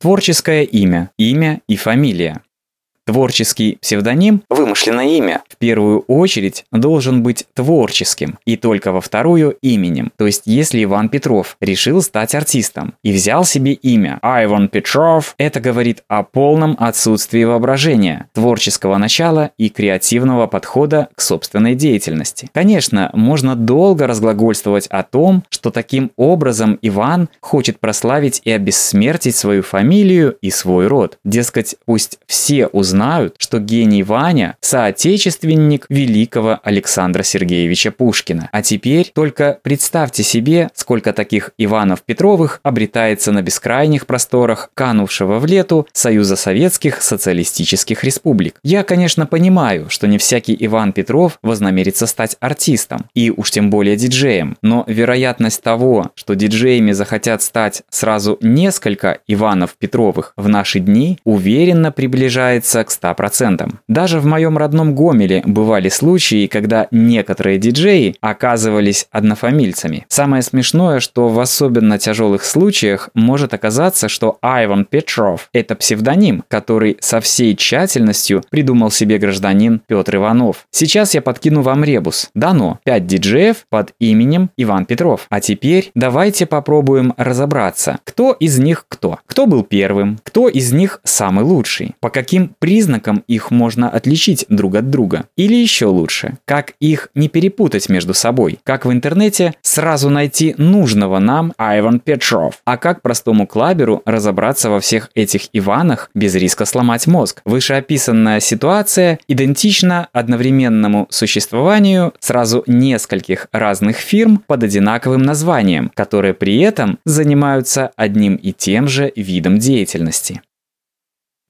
Творческое имя, имя и фамилия. Творческий псевдоним, вымышленное имя, в первую очередь должен быть творческим, и только во вторую – именем. То есть, если Иван Петров решил стать артистом и взял себе имя Айван Петров, это говорит о полном отсутствии воображения, творческого начала и креативного подхода к собственной деятельности. Конечно, можно долго разглагольствовать о том, что таким образом Иван хочет прославить и обессмертить свою фамилию и свой род. Дескать, пусть все узнают, знают, что гений Ваня – соотечественник великого Александра Сергеевича Пушкина. А теперь только представьте себе, сколько таких Иванов Петровых обретается на бескрайних просторах канувшего в лету Союза Советских Социалистических Республик. Я, конечно, понимаю, что не всякий Иван Петров вознамерится стать артистом, и уж тем более диджеем, но вероятность того, что диджеями захотят стать сразу несколько Иванов Петровых в наши дни, уверенно приближается к 100%. Даже в моем родном Гомеле бывали случаи, когда некоторые диджеи оказывались однофамильцами. Самое смешное, что в особенно тяжелых случаях может оказаться, что Айван Петров – это псевдоним, который со всей тщательностью придумал себе гражданин Петр Иванов. Сейчас я подкину вам ребус. Дано 5 диджеев под именем Иван Петров. А теперь давайте попробуем разобраться, кто из них кто. Кто был первым, кто из них самый лучший, по каким признакам признакам их можно отличить друг от друга. Или еще лучше, как их не перепутать между собой. Как в интернете сразу найти нужного нам Айван Петров. А как простому клаберу разобраться во всех этих Иванах без риска сломать мозг. Вышеописанная ситуация идентична одновременному существованию сразу нескольких разных фирм под одинаковым названием, которые при этом занимаются одним и тем же видом деятельности.